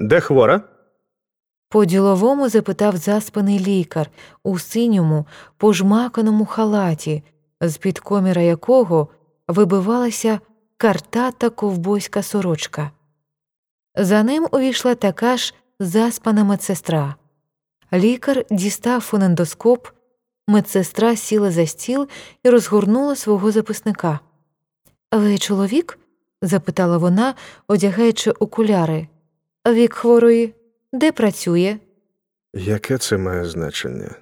Де хвора? По діловому запитав заспаний лікар у синьому, пожмаканому халаті, з під коміра якого вибивалася картата ковбойська сорочка. За ним увійшла така ж заспана медсестра. Лікар дістав фонендоскоп, медсестра сіла за стіл і розгорнула свого записника. Ви чоловік? запитала вона, одягаючи окуляри. Вік хворої, де працює? Яке це має значення?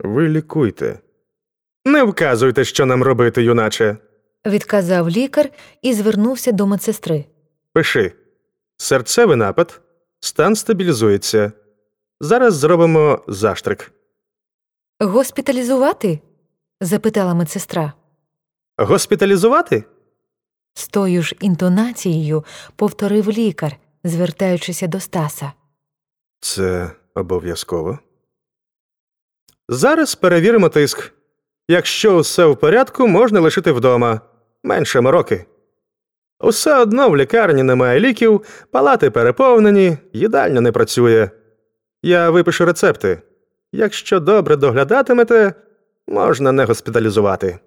Ви лікуйте. Не вказуйте, що нам робити, юначе. відказав лікар і звернувся до медсестри. Пиши. Серцевий напад, стан стабілізується. Зараз зробимо заштрик. Госпіталізувати? запитала медсестра. Госпіталізувати? З тою ж інтонацією повторив лікар, звертаючися до Стаса. Це обов'язково. Зараз перевіримо тиск. Якщо все в порядку, можна лишити вдома менше мороки. Усе одно в лікарні немає ліків, палати переповнені, їдальня не працює. Я випишу рецепти. Якщо добре доглядатимете, можна не госпіталізувати.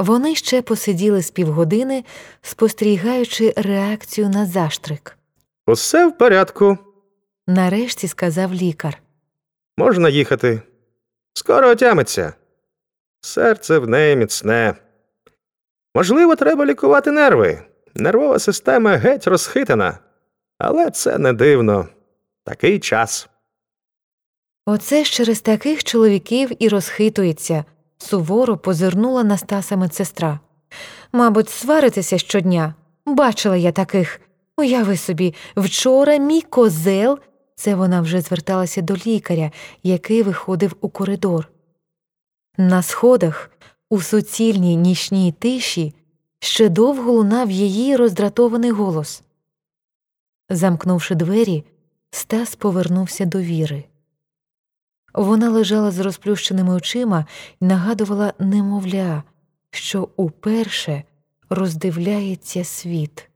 Вони ще посиділи з півгодини, спостерігаючи реакцію на заштрик. Усе в порядку, Нарешті сказав лікар. можна їхати. Скоро отямиться. Серце в неї міцне. Можливо, треба лікувати нерви. Нервова система геть розхитана. Але це не дивно. Такий час. Оце ж через таких чоловіків і розхитується, суворо позирнула на Стаса медсестра. Мабуть, сваритеся щодня. Бачила я таких. Уяви собі, вчора мій козел. Це вона вже зверталася до лікаря, який виходив у коридор. На сходах, у суцільній нічній тиші, ще довго лунав її роздратований голос. Замкнувши двері, Стас повернувся до віри. Вона лежала з розплющеними очима і нагадувала немовля, що уперше роздивляється світ.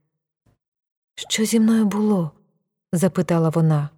Що зі мною було? запитала вона.